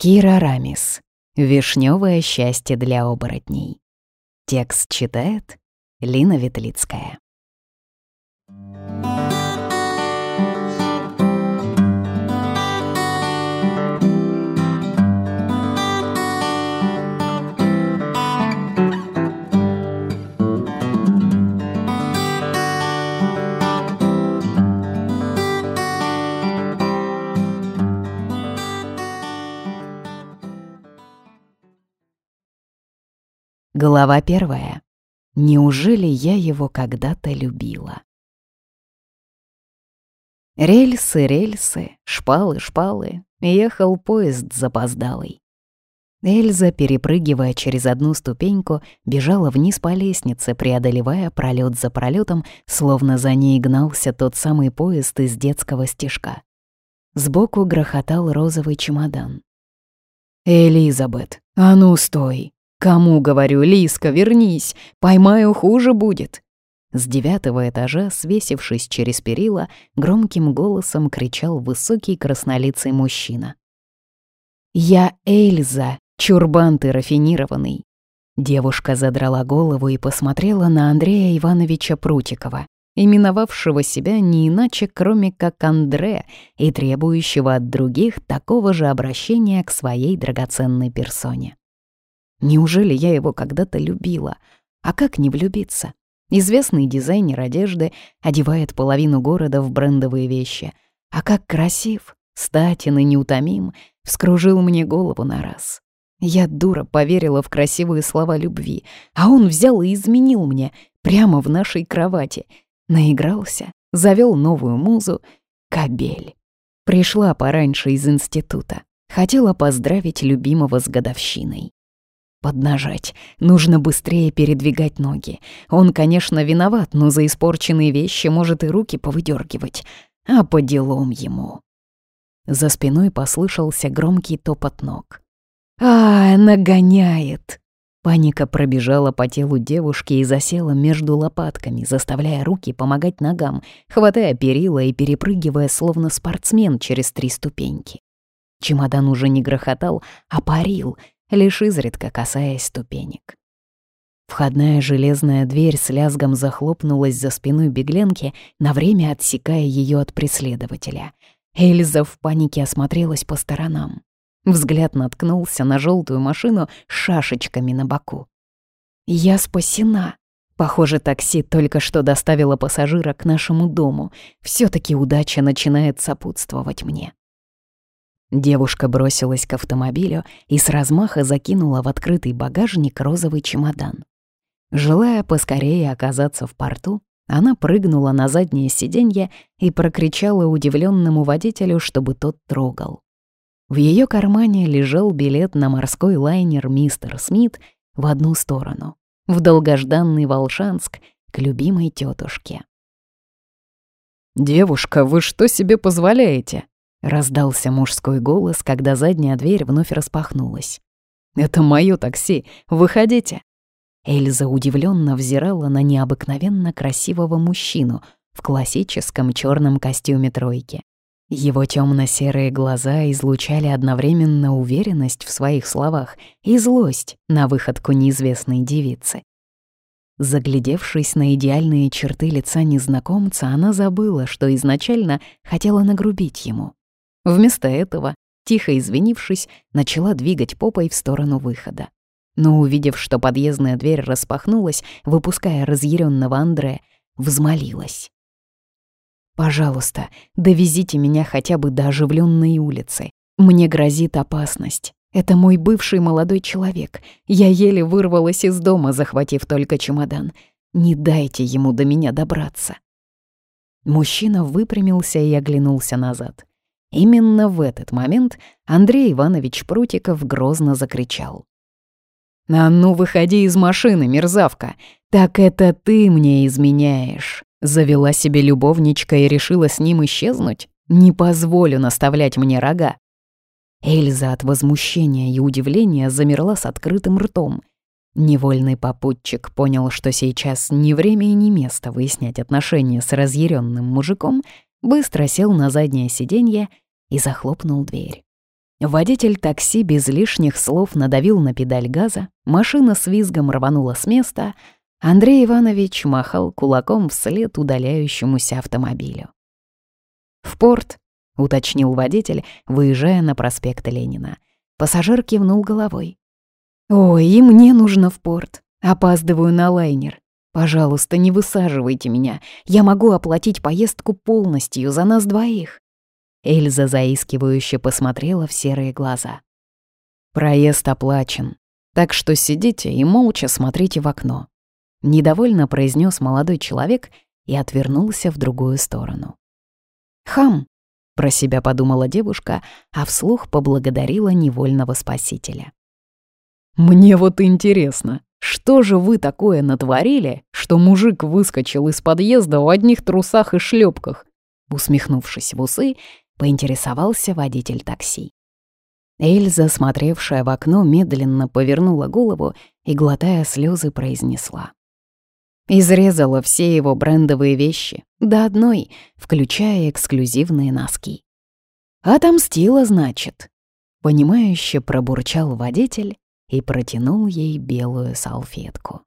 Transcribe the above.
Кира Рамис. Вишневое счастье для оборотней. Текст читает Лина Ветлицкая. Глава первая. Неужели я его когда-то любила? Рельсы, рельсы, шпалы, шпалы, ехал поезд запоздалый. Эльза, перепрыгивая через одну ступеньку, бежала вниз по лестнице, преодолевая пролет за пролетом, словно за ней гнался тот самый поезд из детского стежка. Сбоку грохотал розовый чемодан. «Элизабет, а ну стой!» «Кому, говорю, Лиска, вернись, поймаю, хуже будет». С девятого этажа, свесившись через перила, громким голосом кричал высокий краснолицый мужчина. «Я Эльза, чурбан ты рафинированный». Девушка задрала голову и посмотрела на Андрея Ивановича Прутикова, именовавшего себя не иначе, кроме как Андре, и требующего от других такого же обращения к своей драгоценной персоне. Неужели я его когда-то любила? А как не влюбиться? Известный дизайнер одежды одевает половину города в брендовые вещи. А как красив, статен и неутомим, вскружил мне голову на раз. Я, дура, поверила в красивые слова любви, а он взял и изменил мне прямо в нашей кровати. Наигрался, завел новую музу — кабель. Пришла пораньше из института. Хотела поздравить любимого с годовщиной. Поднажать. Нужно быстрее передвигать ноги. Он, конечно, виноват, но за испорченные вещи может и руки повыдергивать. А по делам ему. За спиной послышался громкий топот ног. «А, нагоняет!» Паника пробежала по телу девушки и засела между лопатками, заставляя руки помогать ногам, хватая перила и перепрыгивая, словно спортсмен через три ступеньки. Чемодан уже не грохотал, а парил — лишь изредка касаясь ступенек. Входная железная дверь с лязгом захлопнулась за спиной бегленки, на время отсекая ее от преследователя. Эльза в панике осмотрелась по сторонам. Взгляд наткнулся на желтую машину с шашечками на боку. «Я спасена!» Похоже, такси только что доставило пассажира к нашему дому. все таки удача начинает сопутствовать мне. Девушка бросилась к автомобилю и с размаха закинула в открытый багажник розовый чемодан. Желая поскорее оказаться в порту, она прыгнула на заднее сиденье и прокричала удивленному водителю, чтобы тот трогал. В ее кармане лежал билет на морской лайнер «Мистер Смит» в одну сторону, в долгожданный Волшанск к любимой тетушке. «Девушка, вы что себе позволяете?» Раздался мужской голос, когда задняя дверь вновь распахнулась. «Это моё такси, выходите!» Эльза удивленно взирала на необыкновенно красивого мужчину в классическом черном костюме тройки. Его темно-серые глаза излучали одновременно уверенность в своих словах и злость на выходку неизвестной девицы. Заглядевшись на идеальные черты лица незнакомца, она забыла, что изначально хотела нагрубить ему. Вместо этого, тихо извинившись, начала двигать попой в сторону выхода. Но, увидев, что подъездная дверь распахнулась, выпуская разъяренного Андре, взмолилась. «Пожалуйста, довезите меня хотя бы до оживленной улицы. Мне грозит опасность. Это мой бывший молодой человек. Я еле вырвалась из дома, захватив только чемодан. Не дайте ему до меня добраться». Мужчина выпрямился и оглянулся назад. Именно в этот момент Андрей Иванович Прутиков грозно закричал. «А ну, выходи из машины, мерзавка! Так это ты мне изменяешь!» Завела себе любовничка и решила с ним исчезнуть? Не позволю наставлять мне рога. Эльза от возмущения и удивления замерла с открытым ртом. Невольный попутчик понял, что сейчас не время и не место выяснять отношения с разъяренным мужиком, быстро сел на заднее сиденье и захлопнул дверь. Водитель такси без лишних слов надавил на педаль газа, машина с визгом рванула с места, Андрей Иванович махал кулаком вслед удаляющемуся автомобилю. «В порт», — уточнил водитель, выезжая на проспект Ленина. Пассажир кивнул головой. «Ой, и мне нужно в порт. Опаздываю на лайнер. Пожалуйста, не высаживайте меня. Я могу оплатить поездку полностью за нас двоих». Эльза заискивающе посмотрела в серые глаза. «Проезд оплачен, так что сидите и молча смотрите в окно», — недовольно произнес молодой человек и отвернулся в другую сторону. «Хам!» — про себя подумала девушка, а вслух поблагодарила невольного спасителя. «Мне вот интересно, что же вы такое натворили, что мужик выскочил из подъезда в одних трусах и шлепках?» Усмехнувшись в усы, поинтересовался водитель такси. Эльза, смотревшая в окно, медленно повернула голову и, глотая слезы, произнесла. Изрезала все его брендовые вещи, до одной, включая эксклюзивные носки. «Отомстила, значит», — понимающе пробурчал водитель и протянул ей белую салфетку.